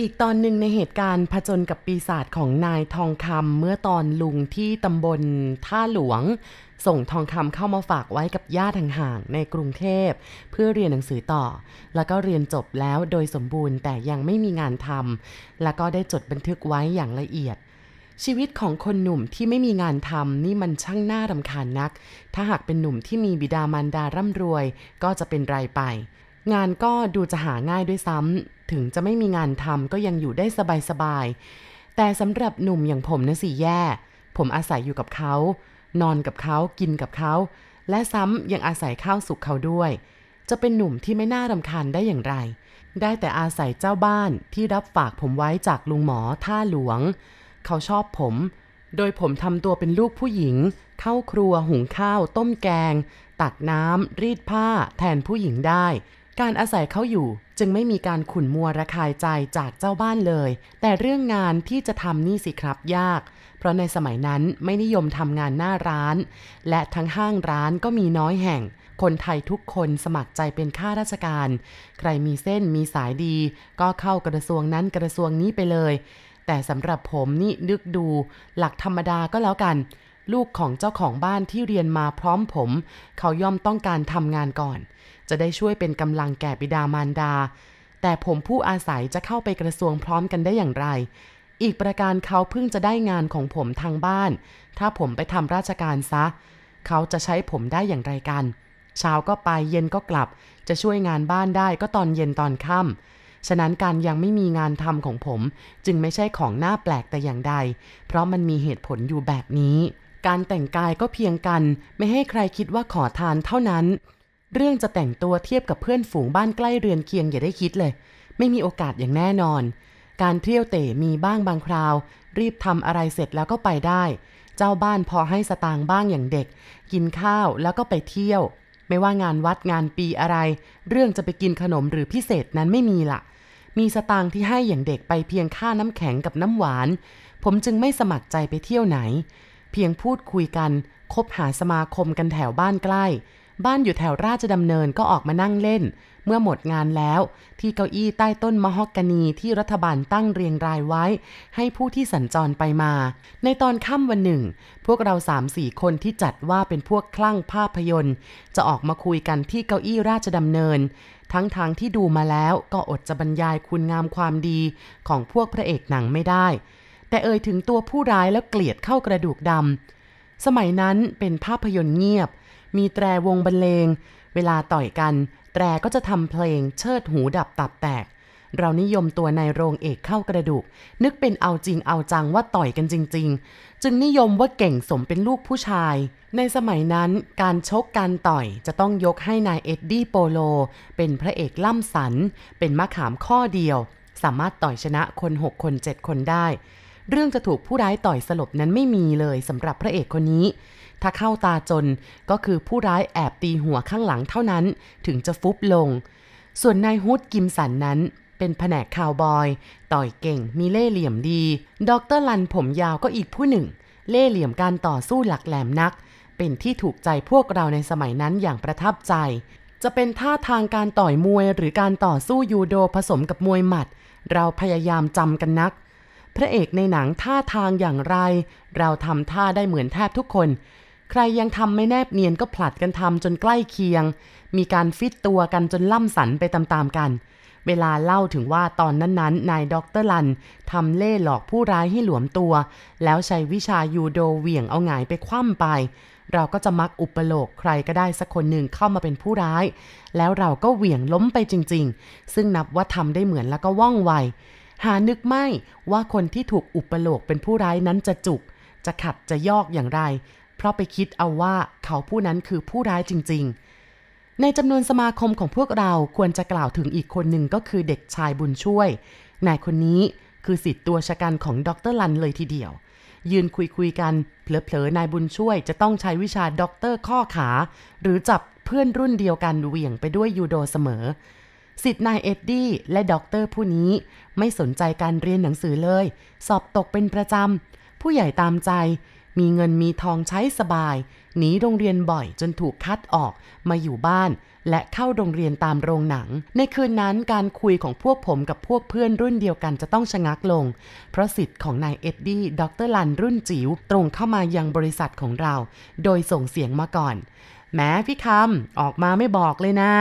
อีกตอนหนึ่งในเหตุการณ์ผจญกับปีศาจของนายทองคำเมื่อตอนลุงที่ตำบลท่าหลวง ส่งทองคำเข้ามาฝากไว้กับญาติห่างๆในกรุงเทพ เพื่อเรียนหนังสือต่อ แล้วก็เรียนจบแล้วโดยสมบูรณ์แต่ยังไม่มีงานทำแล้วก็ได้จดบันทึกไว้อย่างละเอียดชีวิตของคนหนุ่มที่ไม่มีงานทำนี่มันช่างน่ารำคาญนัก ถ้าหากเป็นหนุ่มที่มีบิดามารดาร่ำรวย ก็จะเป็นไรไป งานก็ดูจะหาง่ายด้วยซ้ำ ถึงจะไม่มีงานทำก็ยังอยู่ได้สบายๆ แต่สำหรับหนุ่มอย่างผมนะสิแย่ ผมอาศัยอยู่กับเขา นอนกับเขา กินกับเขา และซ้ำยังอาศัยข้าวสุกเขาด้วย จะเป็นหนุ่มที่ไม่น่ารำคาญได้อย่างไร ได้แต่อาศัยเจ้าบ้านที่รับฝากผมไว้จากลุงหมอท่าหลวง เขาชอบผม โดยผมทำตัวเป็นลูกผู้หญิง เข้าครัวหุงข้าว ต้มแกง ตักน้ำรีดผ้า แทนผู้หญิงได้ การอาศัยเขาอยู่จึงไม่มีการขุนมัวระคายใจจากเจ้าบ้านเลย แต่เรื่องงานที่จะทำนี่สิครับยาก เพราะในสมัยนั้นไม่นิยมทำงานหน้าร้าน และทั้งห้างร้านก็มีน้อยแห่ง คนไทยทุกคนสมัครใจเป็นข้าราชการ ใครมีเส้นมีสายดี ก็เข้ากระทรวงนั้นกระทรวงนี้ไปเลย แต่สำหรับผมนี่นึกดู หลักธรรมดาก็แล้วกัน ลูกของเจ้าของบ้านที่เรียนมาพร้อมผม เขาย่อมต้องการทำงานก่อน จะได้ช่วยเป็นกำลังแก่บิดามารดา แต่ผมผู้อาศัยจะเข้าไปกระทรวงพร้อมกันได้อย่างไร อีกประการเขาเพิ่งจะได้งานของผมทางบ้าน ถ้าผมไปทำราชการซะ เขาจะใช้ผมได้อย่างไรกัน เช้าก็ไปเย็นก็กลับ จะช่วยงานบ้านได้ก็ตอนเย็นตอนค่ำฉะนั้นการยังไม่มีงานทำของผม จึงไม่ใช่ของหน้าแปลกแต่อย่างใด เพราะมันมีเหตุผลอยู่แบบนี้ การแต่งกายก็เพียงกัน ไม่ให้ใครคิดว่าขอทานเท่านั้น เรื่องจะแต่งตัวเทียบกับเพื่อนฝูงบ้านใกล้เรือนเคียงอย่าได้คิดเลย ไม่มีโอกาสอย่างแน่นอน การเที่ยวเตะมีบ้างบางคราว รีบทำอะไรเสร็จแล้วก็ไปได้ เจ้าบ้านพอให้สตางค์บ้างอย่างเด็ก กินข้าวแล้วก็ไปเที่ยว ไม่ว่างานวัดงานปีอะไร เรื่องจะไปกินขนมหรือพิเศษนั้นไม่มีละมีสตางค์ที่ให้อย่างเด็กไปเพียงค่าน้ำแข็งกับน้ำหวาน ผมจึงไม่สมัครใจไปเที่ยวไหน เพียงพูดคุยกันคบหาสมาคมกันแถวบ้านใกล้ บ้านอยู่แถวราชดำเนินก็ออกมานั่งเล่น เมื่อหมดงานแล้ว ที่เก้าอี้ใต้ต้นมะฮอกกานีที่รัฐบาลตั้งเรียงรายไว้ ให้ผู้ที่สัญจรไปมา ในตอนค่ำวันหนึ่ง พวกเราสามสี่คนที่จัดว่าเป็นพวกคลั่งภาพยนตร์ จะออกมาคุยกันที่เก้าอี้ราชดำเนิน ทั้งทางที่ดูมาแล้วก็อดจะบรรยายคุณงามความดีของพวกพระเอกหนังไม่ได้ แต่เอ่ยถึงตัวผู้ร้ายแล้วเกลียดเข้ากระดูกดำสมัยนั้นเป็นภาพยนตร์เงียบ มีแตรวงบรรเลง เวลาต่อยกัน แตรก็จะทำเพลงเชิดหูดับตับแตก เรานิยมตัวนายโรงเอกเข้ากระดูก นึกเป็นเอาจริงเอาจังว่าต่อยกันจริง ๆ จึงนิยมว่าเก่งสมเป็นลูกผู้ชาย ในสมัยนั้นการชกการต่อยจะต้องยกให้นายเอ็ดดี้โปโล เป็นพระเอกล่ำสัน เป็นมะขามข้อเดียว สามารถต่อยชนะคน6คน7คนได้เรื่องจะถูกผู้ร้ายต่อยสลบนั้นไม่มีเลยสำหรับพระเอกคนนี้ ถ้าเข้าตาจนก็คือผู้ร้ายแอบตีหัวข้างหลังเท่านั้นถึงจะฟุบลง ส่วนนายฮุดกิมสันนั้นเป็นแผนกคาวบอย ต่อยเก่งมีเล่เหลี่ยมดี ดรลันผมยาวก็อีกผู้หนึ่ง เล่เหลี่ยมการต่อสู้หลักแหลมนัก เป็นที่ถูกใจพวกเราในสมัยนั้นอย่างประทับใจ จะเป็นท่าทางการต่อยมวยหรือการต่อสู้ยูโดผสมกับมวยหมัด เราพยายามจำกันนัก พระเอกในหนังท่าทางอย่างไร เราทำท่าได้เหมือนแทบทุกคน ใครยังทำไม่แนบเนียนก็ผลัดกันทำจนใกล้เคียง มีการฟิตตัวกันจนล่ำสันไปตามๆกัน เวลาเล่าถึงว่าตอนนั้นๆนายด็อกเตอร์ลันทำเล่หลอกผู้ร้ายให้หลวมตัว แล้วใช้วิชายูโดเหวี่ยงเอาหงายไปคว่ำไป เราก็จะมักอุปโลกใครก็ได้สักคนหนึ่งเข้ามาเป็นผู้ร้าย แล้วเราก็เหวี่ยงล้มไปจริง ๆ ซึ่งนับว่าทำได้เหมือนแล้วก็ว่องไวหานึกไม่ว่าคนที่ถูกอุปโลกเป็นผู้ร้ายนั้นจะจุกจะขัดจะยอกอย่างไร เพราะไปคิดเอาว่าเขาผู้นั้นคือผู้ร้ายจริง ๆ ในจำนวนสมาคมของพวกเราควรจะกล่าวถึงอีกคนหนึ่งก็คือเด็กชายบุญช่วย นายคนนี้คือศิษย์ตัวฉกาจของด็อกเตอร์ลันเลยทีเดียว ยืนคุยคุยกันเผลอๆนายบุญช่วยจะต้องใช้วิชาด็อกเตอร์ขัดขา หรือจับเพื่อนรุ่นเดียวกันเหวี่ยงไปด้วยยูโดเสมอศิษย์นายเอ็ดดี้และด็อกเตอร์ผู้นี้ไม่สนใจการเรียนหนังสือเลย สอบตกเป็นประจำ ผู้ใหญ่ตามใจ มีเงินมีทองใช้สบาย หนีโรงเรียนบ่อยจนถูกคัดออกมาอยู่บ้าน และเข้าโรงเรียนตามโรงหนัง ในคืนนั้นการคุยของพวกผมกับพวกเพื่อนรุ่นเดียวกันจะต้องชะงักลง เพราะสิทธิ์ของนายเอ็ดดี้ดรลันรุ่นจิ๋วตรงเข้ามายังบริษัทของเรา โดยส่งเสียงมาก่อนแม้พี่คำออกมาไม่บอกเลยนะ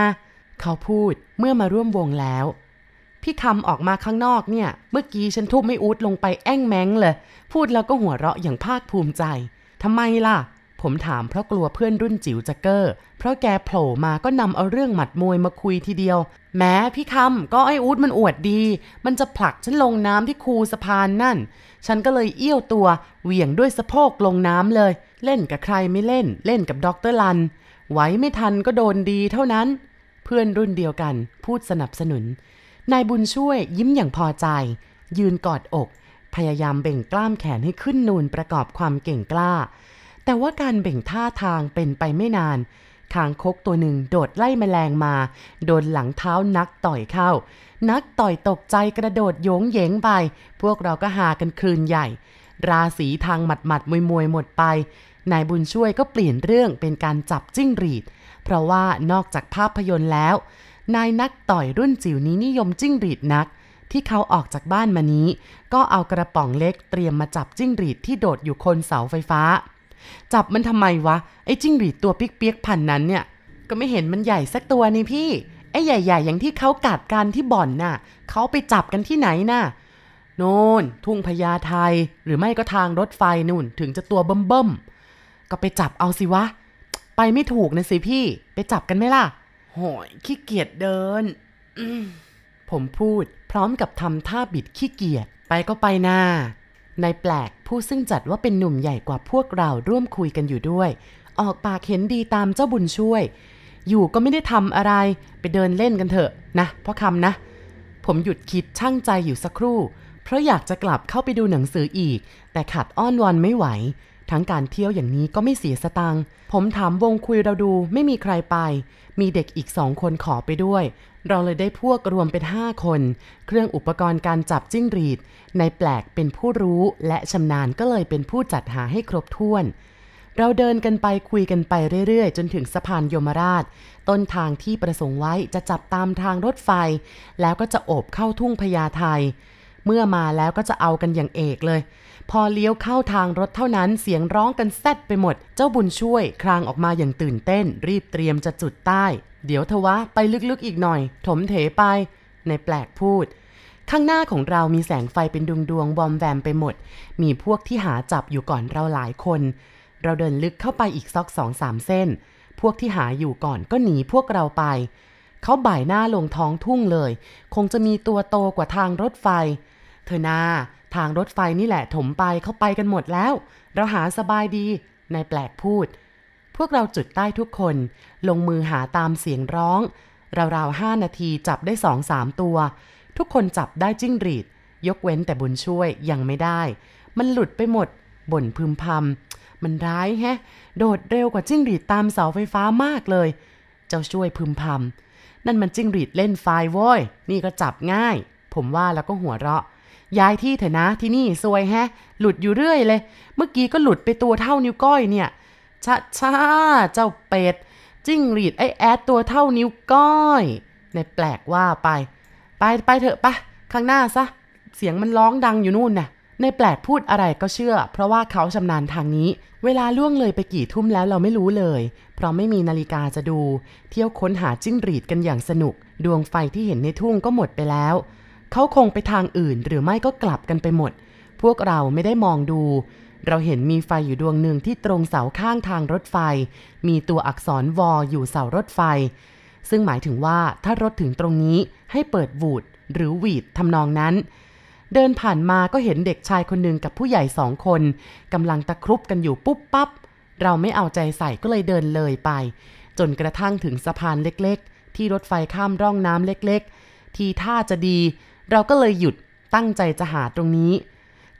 เขาพูดเมื่อมาร่วมวงแล้ว พี่คำออกมาข้างนอกเนี่ย เมื่อกี้ฉันทุบไอ้อูดลงไปแอ้งแม้งเลย พูดแล้วก็หัวเราะอย่างภาคภูมิใจทำไมล่ะ ผมถามเพราะกลัวเพื่อนรุ่นจิ๋วจะเก้อ เพราะแกโผล่มาก็นำเอาเรื่องหมัดมวยมาคุยทีเดียว แหมพี่คำก็ไอ้อูดมันอวดดี มันจะผลักฉันลงน้ำที่คูสะพานนั่น ฉันก็เลยเอี้ยวตัว เหวี่ยงด้วยสะโพกลงน้ำเลย เล่นกับใครไม่เล่น เล่นกับด็อกเตอร์ลัน ไหวไม่ทันก็โดนดีเท่านั้น เพื่อนรุ่นเดียวกัน พูดสนับสนุน นายบุญช่วยยิ้มอย่างพอใจ ยืนกอดอก พยายามเบ่งกล้ามแขนให้ขึ้นนูนประกอบความเก่งกล้า แต่ว่าการเบ่งท่าทางเป็นไปไม่นานคางคกตัวหนึ่งโดดไล่แมลงมา โดนหลังเท้านักต่อยเข้า นักต่อยตกใจกระโดดโยงเยงไป พวกเราก็หากันคืนใหญ่ ราศีทางหมัดหมัดมวยมวยหมดไป นายบุญช่วยก็เปลี่ยนเรื่องเป็นการจับจิ้งหรีด เพราะว่านอกจากภาพยนตร์แล้ว นายนักต่อยรุ่นจิ๋วนี้นิยมจิ้งหรีดนัก ที่เขาออกจากบ้านมานี้ ก็เอากระป๋องเล็กเตรียมมาจับจิ้งหรีดที่โดดอยู่คนเสาไฟฟ้า จับมันทำไมวะ ไอ้จิ้งหรีดตัวเปียกๆพันนั้นเนี่ย ก็ไม่เห็นมันใหญ่สักตัวนี่พี่ ไอ้ใหญ่ๆ อย่างที่เขากัดกันที่บ่อนน่ะเขาไปจับกันที่ไหนน่ะโน่นทุ่งพญาไทยหรือไม่ก็ทางรถไฟนู่นถึงจะตัวเบิ่มๆก็ไปจับเอาสิวะ ไปไม่ถูกนะสิพี่ ไปจับกันไหมล่ะ โหยขี้เกียจเดิน ผมพูดพร้อมกับทำท่าบิดขี้เกียจไปก็ไปนานายแปลกผู้ซึ่งจัดว่าเป็นหนุ่มใหญ่กว่าพวกเราร่วมคุยกันอยู่ด้วย ออกปากเห็นดีตามเจ้าบุญช่วย อยู่ก็ไม่ได้ทำอะไร ไปเดินเล่นกันเถอะนะพ่อคำนะ ผมหยุดคิดช่างใจอยู่สักครู่ เพราะอยากจะกลับเข้าไปดูหนังสืออีก แต่ขัดอ้อนวอนไม่ไหว ทั้งการเที่ยวอย่างนี้ก็ไม่เสียสตังค์ ผมถามวงคุยเราดูไม่มีใครไป มีเด็กอีกสองคนขอไปด้วย เราเลยได้พวกรวมเป็นห้าคน เครื่องอุปกรณ์การจับจิ้งหรีด ในแปลกเป็นผู้รู้และชำนาญก็เลยเป็นผู้จัดหาให้ครบถ้วน เราเดินกันไปคุยกันไปเรื่อยๆ จนถึงสะพานยมราช ต้นทางที่ประสงค์ไว้จะจับตามทางรถไฟ แล้วก็จะโอบเข้าทุ่งพญาไทเมื่อมาแล้วก็จะเอากันอย่างเอกเลย พอเลี้ยวเข้าทางรถเท่านั้นเสียงร้องกันแซดไปหมด เจ้าบุญช่วยครางออกมาอย่างตื่นเต้น รีบเตรียมจะจุดใต้ เดี๋ยวทว่าไปลึกๆอีกหน่อย ถมเถไป ในแปลกพูด ข้างหน้าของเรามีแสงไฟเป็นดวงดวงๆบอมแวมไปหมด มีพวกที่หาจับอยู่ก่อนเราหลายคน เราเดินลึกเข้าไปอีกซอกสองสามเส้น พวกที่หาอยู่ก่อนก็หนีพวกเราไปเขาบ่ายหน้าลงท้องทุ่งเลย คงจะมีตัวโตกว่าทางรถไฟ เธอนา ทางรถไฟนี่แหละถมไปเข้าไปกันหมดแล้ว เราหาสบายดีนายแปลกพูด พวกเราจุดใต้ทุกคน ลงมือหาตามเสียงร้องราวๆห้านาทีจับได้สองสามตัว ทุกคนจับได้จิ้งหรีด ยกเว้นแต่บุญช่วยยังไม่ได้ มันหลุดไปหมดบ่นพึมพำมันร้ายแฮะ โดดเร็วกว่าจิ้งหรีดตามเสาไฟฟ้ามากเลย เจ้าช่วยพึมพำนั่นมันจิ้งหรีดเล่นไฟโว้ย นี่ก็จับง่าย ผมว่าแล้วก็หัวเราะ ย้ายที่เถอะนะที่นี่ซวยแฮะ หลุดอยู่เรื่อยเลย เมื่อกี้ก็หลุดไปตัวเท่านิ้วก้อยเนี่ยชะชาเจ้าเป็ด จิ้งหรีดไอแอดตัวเท่านิ้วก้อยในแปลกว่าไป ไปไปเถอะปะข้างหน้าซะ เสียงมันร้องดังอยู่นู่นน่ะในแปลกพูดอะไรก็เชื่อ เพราะว่าเขาชำนาญทางนี้ เวลาล่วงเลยไปกี่ทุ่มแล้วเราไม่รู้เลย เพราะไม่มีนาฬิกาจะดู เที่ยวค้นหาจิ้งหรีดกันอย่างสนุก ดวงไฟที่เห็นในทุ่งก็หมดไปแล้ว เขาคงไปทางอื่นหรือไม่ก็กลับกันไปหมด พวกเราไม่ได้มองดู เราเห็นมีไฟอยู่ดวงหนึ่งที่ตรงเสาข้างทางรถไฟ มีตัวอักษรวออยู่เสารถไฟ ซึ่งหมายถึงว่าถ้ารถถึงตรงนี้ให้เปิดวูดหรือวีดทำนองนั้น เดินผ่านมาก็เห็นเด็กชายคนหนึ่งกับผู้ใหญ่สองคนกำลังตะครุบกันอยู่ปุ๊บปั๊บเราไม่เอาใจใส่ก็เลยเดินเลยไป จนกระทั่งถึงสะพานเล็กๆ ที่รถไฟข้ามร่องน้ำเล็กๆ ทีท่าจะดี เราก็เลยหยุดตั้งใจจะหาตรงนี้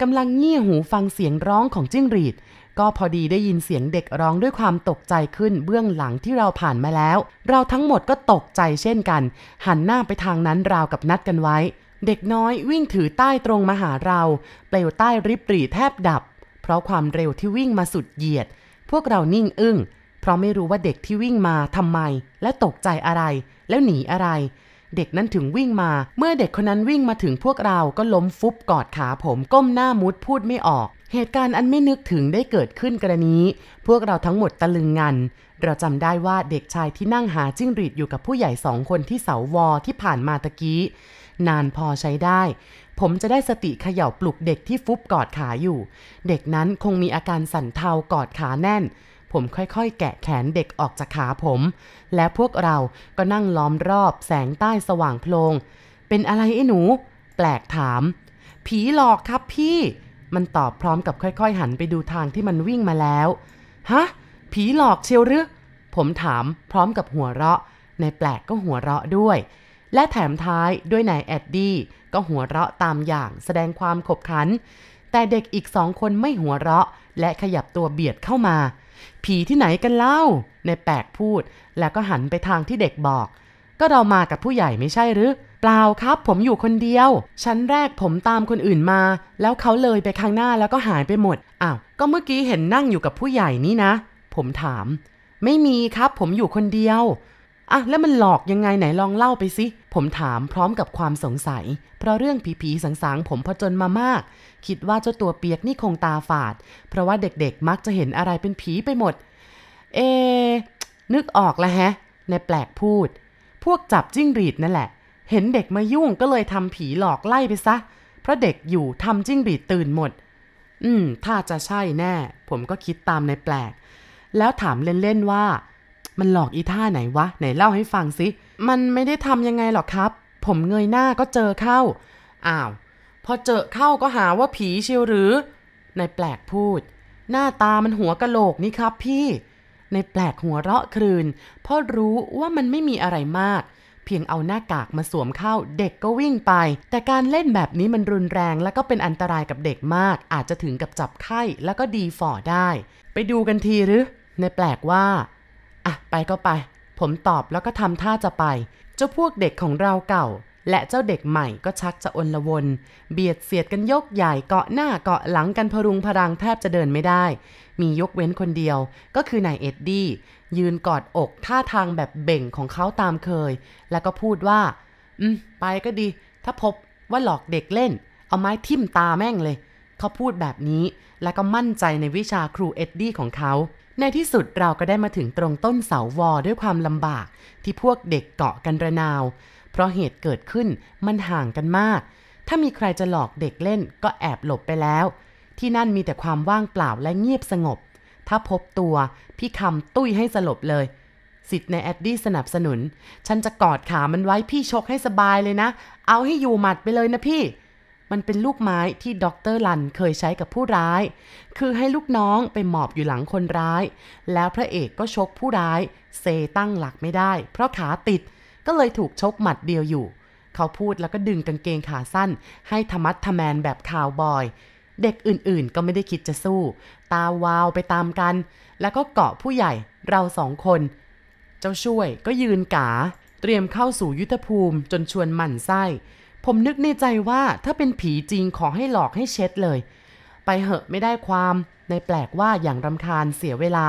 กำลังเงี่ยหูฟังเสียงร้องของจิ้งหรีด ก็พอดีได้ยินเสียงเด็กร้องด้วยความตกใจขึ้นเบื้องหลังที่เราผ่านมาแล้ว เราทั้งหมดก็ตกใจเช่นกัน หันหน้าไปทางนั้นราวกับนัดกันไว้ เด็กน้อยวิ่งถือใต้ตรงมาหาเรา เปลวใต้ริบหรี่แทบดับ เพราะความเร็วที่วิ่งมาสุดเหยียด พวกเรานิ่งอึ้งเพราะไม่รู้ว่าเด็กที่วิ่งมาทำไม และตกใจอะไร แล้วหนีอะไร เด็กนั้นถึงวิ่งมา เมื่อเด็กคนนั้นวิ่งมาถึงพวกเราก็ล้มฟุบกอดขาผมก้มหน้ามุดพูดไม่ออก เหตุการณ์อันไม่นึกถึงได้เกิดขึ้นกรณีพวกเราทั้งหมดตะลึงงัน เราจำได้ว่าเด็กชายที่นั่งหาจิ้งหรีดอยู่กับผู้ใหญ่สองคนที่เสาวอที่ผ่านมาตะกี้ นานพอใช้ได้ ผมจะได้สติเขย่าปลุกเด็กที่ฟุบกอดขาอยู่ เด็กนั้นคงมีอาการสั่นเทากอดขาแน่น ผมค่อยๆ แกะแขนเด็กออกจากขาผม และพวกเราก็นั่งล้อมรอบแสงใต้สว่างโพลง เป็นอะไรไอ้หนู แปลกถาม ผีหลอกครับพี่ มันตอบพร้อมกับค่อยๆ หันไปดูทางที่มันวิ่งมาแล้ว ฮะ ผีหลอกเชียวหรือผมถามพร้อมกับหัวเราะในแปลกก็หัวเราะด้วย และแถมท้ายด้วยนายแอดดี้ก็หัวเราะตามอย่างแสดงความขบขัน แต่เด็กอีกสองคนไม่หัวเราะ และขยับตัวเบียดเข้ามา ผีที่ไหนกันเล่า ในแปลกพูด แล้วก็หันไปทางที่เด็กบอก ก็เรามากับผู้ใหญ่ไม่ใช่หรือ เปล่าครับ ผมอยู่คนเดียว ชั้นแรกผมตามคนอื่นมา แล้วเขาเลยไปข้างหน้าแล้วก็หายไปหมด อ้าว ก็เมื่อกี้เห็นนั่งอยู่กับผู้ใหญ่นี่นะ ผมถาม ไม่มีครับ ผมอยู่คนเดียว อะแล้วมันหลอกยังไงไหนลองเล่าไปสิผมถามพร้อมกับความสงสัย เพราะเรื่องผีๆสางๆ ผมผจญมามาก คิดว่าเจ้าตัวเปียกนี่คงตาฝาด เพราะว่าเด็กๆ มักจะเห็นอะไรเป็นผีไปหมด เอ นึกออกแล้วแฮะในแปลกพูด พวกจับจิ้งหรีดนั่นแหละ เห็นเด็กมายุ่งก็เลยทำผีหลอกไล่ไปซะ เพราะเด็กอยู่ทำจิ้งหรีดตื่นหมด อืม ถ้าจะใช่แน่ ผมก็คิดตามในแปลก แล้วถามเล่นๆว่า มันหลอกอีท่าไหนวะ ไหนเล่าให้ฟังสิ มันไม่ได้ทำยังไงหรอกครับ ผมเงยหน้าก็เจอเข้า อ้าว พอเจอเข้าก็หาว่าผีเชียวหรือในแปลกพูด หน้าตามันหัวกะโหลกนี่ครับพี่ในแปลกหัวเราะครืน เพราะรู้ว่ามันไม่มีอะไรมาก เพียงเอาหน้ากากมาสวมเข้า เด็กก็วิ่งไป แต่การเล่นแบบนี้มันรุนแรงและก็เป็นอันตรายกับเด็กมาก อาจจะถึงกับจับไข้แล้วก็ดีฝ่อได้ ไปดูกันทีหรือในแปลกว่า อะไปก็ไป ผมตอบแล้วก็ทำท่าจะไป เจ้าพวกเด็กของเราเก่า และเจ้าเด็กใหม่ก็ชักจะอนละวน เบียดเสียดกันยกใหญ่เกาะหน้าเกาะหลังกันพรุงพรังแทบจะเดินไม่ได้ มียกเว้นคนเดียวก็คือนายเอ็ดดี้ยืนกอดอกท่าทางแบบเบ่งของเขาตามเคย แล้วก็พูดว่า อืม ไปก็ดี ถ้าพบว่าหลอกเด็กเล่น เอาไม้ทิ่มตาแม่งเลย เขาพูดแบบนี้แล้วก็มั่นใจในวิชาครูเอ็ดดี้ของเขา ในที่สุดเราก็ได้มาถึงตรงต้นเสาวอด้วยความลำบากที่พวกเด็กเกาะกันระนาว เพราะเหตุเกิดขึ้นมันห่างกันมาก ถ้ามีใครจะหลอกเด็กเล่นก็แอบหลบไปแล้ว ที่นั่นมีแต่ความว่างเปล่าและเงียบสงบ ถ้าพบตัวพี่คำตุ้ยให้สลบเลยสิทธิ์ในแอดดี้สนับสนุน ฉันจะกอดขามันไว้พี่ชกให้สบายเลยนะ เอาให้อยู่หมัดไปเลยนะพี่ มันเป็นลูกไม้ที่ด็อกเตอร์ลันเคยใช้กับผู้ร้าย คือให้ลูกน้องไปหมอบอยู่หลังคนร้าย แล้วพระเอกก็ชกผู้ร้าย เซตั้งหลักไม่ได้ เพราะขาติด ก็เลยถูกชกหมัดเดียวอยู่ เขาพูดแล้วก็ดึงกางเกงขาสั้น ให้ธรรมัดทแมนแบบคาวบอย เด็กอื่นๆ ก็ไม่ได้คิดจะสู้ ตาวาวไปตามกัน แล้วก็เกาะผู้ใหญ่เราสองคน เจ้าช่วยก็ยืนกา เตรียมเข้าสู่ยุทธภูมิจนชวนหมั่นไส้ ผมนึกในใจว่าถ้าเป็นผีจริงขอให้หลอกให้เช็ดเลย ไปเหอะไม่ได้ความ ในแปลกว่าอย่างรำคาญเสียเวลา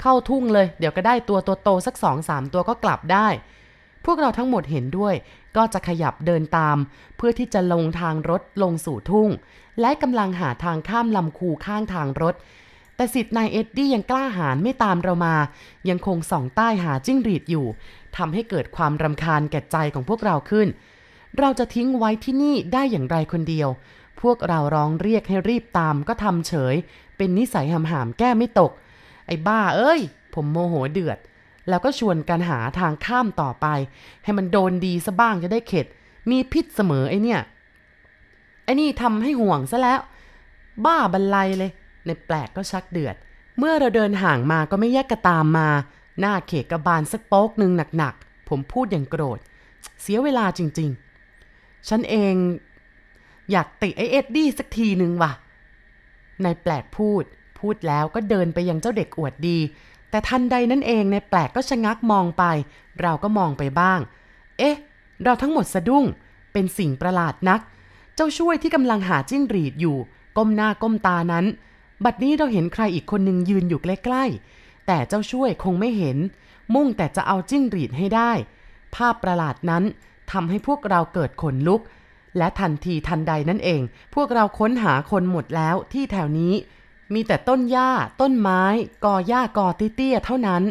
เข้าทุ่งเลย เดี๋ยวก็ได้ตัวโตสักสองสามตัวก็กลับได้ พวกเราทั้งหมดเห็นด้วย ก็จะขยับเดินตาม เพื่อที่จะลงทางรถลงสู่ทุ่ง และกำลังหาทางข้ามลำคูข้างทางรถ แต่สิทธิ์นายเอ็ดดี้ยังกล้าหาญไม่ตามเรามา ยังคงส่องใต้หาจิ้งหรีดอยู่ทำให้เกิดความรำคาญแก่ใจของพวกเราขึ้น เราจะทิ้งไว้ที่นี่ได้อย่างไรคนเดียว พวกเราร้องเรียกให้รีบตามก็ทำเฉย เป็นนิสัยหำหามแก้ไม่ตก ไอ้บ้าเอ้ย ผมโมโหเดือด แล้วก็ชวนกันหาทางข้ามต่อไป ให้มันโดนดีซะบ้างจะได้เข็ด มีพิษเสมอไอเนี่ย ไอนี่ทำให้ห่วงซะแล้ว บ้าบันไลเลย ในแปลกก็ชักเดือด เมื่อเราเดินห่างมาก็ไม่แยกกระตามมา หน้าเขกกระบาลสักโป๊กหนึ่งหนักๆ ผมพูดอย่างโกรธ เสียเวลาจริง ๆ ฉันเองอยากติไอเอ็ดดี้สักทีหนึ่งว่ะ นายแปลกพูด พูดแล้วก็เดินไปยังเจ้าเด็กอวดดี แต่ทันใดนั่นเองนายแปลกก็ชะงักมองไป เราก็มองไปบ้าง เอ๊ะ เราทั้งหมดสะดุ้ง เป็นสิ่งประหลาดนัก เจ้าช่วยที่กำลังหาจิ้งหรีดอยู่ ก้มหน้าก้มตานั้น บัดนี้เราเห็นใครอีกคนหนึ่งยืนอยู่ใกล้ๆ แต่เจ้าช่วยคงไม่เห็น มุ่งแต่จะเอาจิ้งหรีดให้ได้ ภาพประหลาดนั้น ทำให้พวกเราเกิดขนลุก และทันทีทันใดนั่นเอง พวกเราค้นหาคนหมดแล้วที่แถวนี้ มีแต่ต้นหญ้า ต้นไม้ กอหญ้ากอเตี้ยเท่านั้น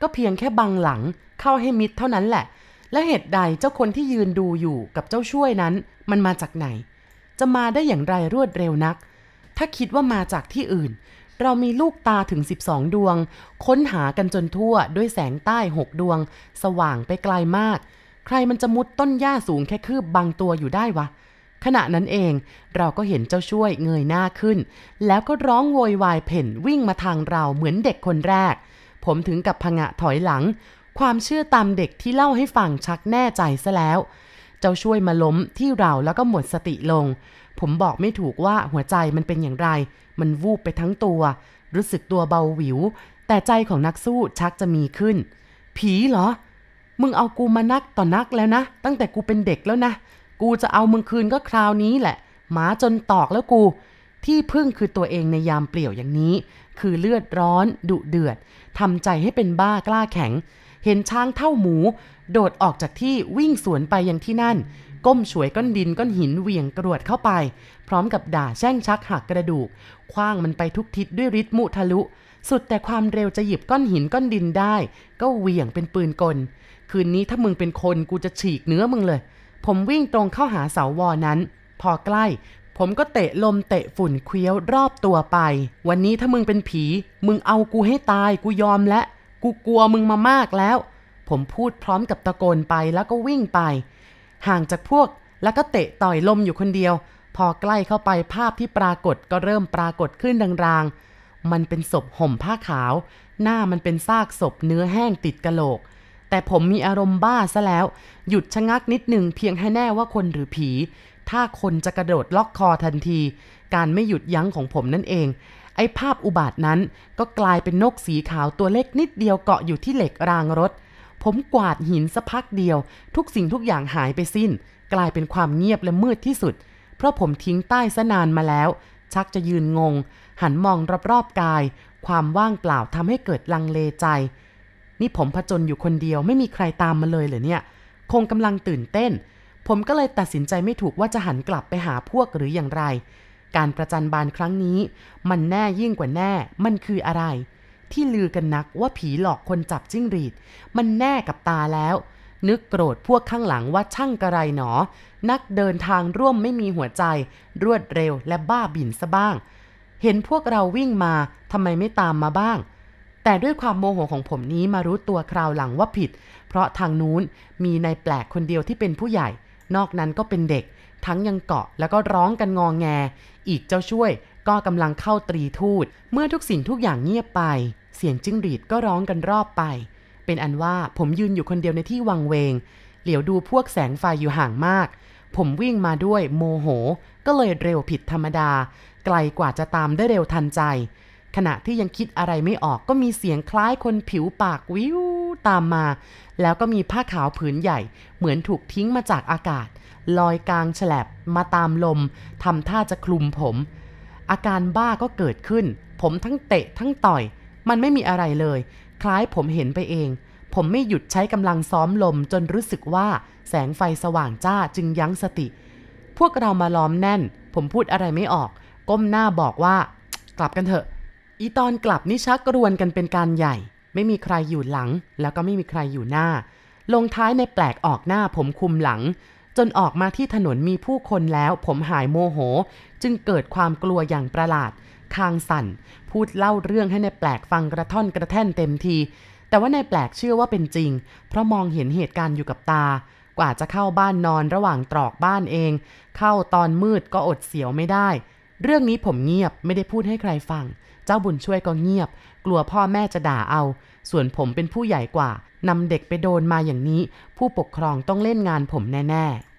ก็เพียงแค่บังหลังเข้าให้มิดเท่านั้นแหละ และเหตุใดเจ้าคนที่ยืนดูอยู่กับเจ้าช่วยนั้น มันมาจากไหน จะมาได้อย่างไรรวดเร็วนัก ถ้าคิดว่ามาจากที่อื่นเรามีลูกตาถึง 12 ดวง ค้นหากันจนทั่วด้วยแสงใต้หกดวง สว่างไปไกลมาก ใครมันจะมุดต้นหญ้าสูงแค่คืบบางตัวอยู่ได้วะ ขณะนั้นเองเราก็เห็นเจ้าช่วยเงยหน้าขึ้น แล้วก็ร้องโวยวายเพ่นวิ่งมาทางเราเหมือนเด็กคนแรก ผมถึงกับพงะถอยหลัง ความเชื่อตามเด็กที่เล่าให้ฟังชักแน่ใจซะแล้ว เจ้าช่วยมาล้มที่เราแล้วก็หมดสติลง ผมบอกไม่ถูกว่าหัวใจมันเป็นอย่างไร มันวูบไปทั้งตัว รู้สึกตัวเบาหวิว แต่ใจของนักสู้ชักจะมีขึ้น ผีเหรอ มึงเอากูมานักต่อนักแล้วนะ ตั้งแต่กูเป็นเด็กแล้วนะ กูจะเอามึงคืนก็คราวนี้แหละ หมาจนตอกแล้วกู ที่พึ่งคือตัวเองในยามเปลี่ยวอย่างนี้ คือเลือดร้อนดุเดือดทำใจให้เป็นบ้ากล้าแข็ง เห็นช้างเท่าหมู โดดออกจากที่วิ่งสวนไปยังที่นั่น ก้มฉวยก้อนดินก้อนหินเหวี่ยงกรวดเข้าไป พร้อมกับด่าแช่งชักหักกระดูกคว้างมันไปทุกทิศด้วยฤทธิ์มุทะลุ สุดแต่ความเร็วจะหยิบก้อนหินก้อนดินได้ ก็เหวี่ยงเป็นปืนกล คืนนี้ถ้ามึงเป็นคนกูจะฉีกเนื้อมึงเลย ผมวิ่งตรงเข้าหาเสาวอนั้น พอใกล้ ผมก็เตะลมเตะฝุ่นเคลี้ยวรอบตัวไป วันนี้ถ้ามึงเป็นผี มึงเอากูให้ตายกูยอมและกูกลัวมึงมามากแล้ว ผมพูดพร้อมกับตะโกนไปแล้วก็วิ่งไป ห่างจากพวกแล้วก็เตะต่อยลมอยู่คนเดียว พอใกล้เข้าไปภาพที่ปรากฏก็เริ่มปรากฏขึ้นรางๆ มันเป็นศพห่มผ้าขาว หน้ามันเป็นซากศพเนื้อแห้งติดกะโหลก แต่ผมมีอารมณ์บ้าซะแล้ว หยุดชะงักนิดหนึ่งเพียงให้แน่ว่าคนหรือผี ถ้าคนจะกระโดดล็อกคอทันที การไม่หยุดยั้งของผมนั่นเอง ไอ้ภาพอุบาทนั้นก็กลายเป็นนกสีขาวตัวเล็กนิดเดียวเกาะอยู่ที่เหล็กรางรถ ผมกวาดหินสักพักเดียว ทุกสิ่งทุกอย่างหายไปสิ้น กลายเป็นความเงียบและมืดที่สุด เพราะผมทิ้งใต้ซะนานมาแล้ว ชักจะยืนงง หันมองรอบๆกาย ความว่างเปล่าทำให้เกิดลังเลใจ นี่ผมผจญอยู่คนเดียวไม่มีใครตามมาเลยเหรอเนี่ย คงกำลังตื่นเต้น ผมก็เลยตัดสินใจไม่ถูกว่าจะหันกลับไปหาพวกหรืออย่างไร การประจันบานครั้งนี้ มันแน่ยิ่งกว่าแน่ มันคืออะไร ที่ลือกันนักว่าผีหลอกคนจับจิ้งหรีด มันแน่กับตาแล้วนึกโกรธพวกข้างหลังว่าช่างกระไรหนอ นักเดินทางร่วมไม่มีหัวใจ รวดเร็วและบ้าบิ่นซะบ้าง เห็นพวกเราวิ่งมาทำไมไม่ตามมาบ้าง แต่ด้วยความโมโหของผมนี้มารู้ตัวคราวหลังว่าผิด เพราะทางนู้นมีนายแปลกคนเดียวที่เป็นผู้ใหญ่ นอกนั้นก็เป็นเด็ก ทั้งยังเกาะแล้วก็ร้องกันงองแง อีกเจ้าช่วยก็กำลังเข้าตรีทูต เมื่อทุกสิ่งทุกอย่างเงียบไป เสียงจิ้งหรีดก็ร้องกันรอบไป เป็นอันว่าผมยืนอยู่คนเดียวในที่วังเวง เหลียวดูพวกแสงไฟอยู่ห่างมาก ผมวิ่งมาด้วยโมโห ก็เลยเร็วผิดธรรมดา ไกลกว่าจะตามได้เร็วทันใจ ขณะที่ยังคิดอะไรไม่ออกก็มีเสียงคล้ายคนผิวปากวิวตามมา แล้วก็มีผ้าขาวผืนใหญ่ เหมือนถูกทิ้งมาจากอากาศ ลอยกลางฉลบมาตามลมทำท่าจะคลุมผม อาการบ้าก็เกิดขึ้น ผมทั้งเตะทั้งต่อย มันไม่มีอะไรเลย คล้ายผมเห็นไปเอง ผมไม่หยุดใช้กำลังซ้อมลมจนรู้สึกว่าแสงไฟสว่างจ้าจึงยั้งสติ พวกเรามาล้อมแน่น ผมพูดอะไรไม่ออก ก้มหน้าบอกว่า กลับกันเถอะ อีตอนกลับนี่ชักรวนกันเป็นการใหญ่ ไม่มีใครอยู่หลัง แล้วก็ไม่มีใครอยู่หน้า ลงท้ายในแปลกออกหน้าผมคุมหลัง จนออกมาที่ถนนมีผู้คนแล้ว ผมหายโมโห จึงเกิดความกลัวอย่างประหลาดคางสั่น พูดเล่าเรื่องให้ในแปลกฟังกระท่อนกระแท่นเต็มที แต่ว่าในแปลกเชื่อว่าเป็นจริง เพราะมองเห็นเหตุการณ์อยู่กับตา กว่าจะเข้าบ้านนอนระหว่างตรอกบ้านเอง เข้าตอนมืดก็อดเสียวไม่ได้ เรื่องนี้ผมเงียบไม่ได้พูดให้ใครฟัง เจ้าบุญช่วยก็เงียบ กลัวพ่อแม่จะด่าเอา ส่วนผมเป็นผู้ใหญ่กว่านำเด็กไปโดนมาอย่างนี้ ผู้ปกครองต้องเล่นงานผมแน่ๆ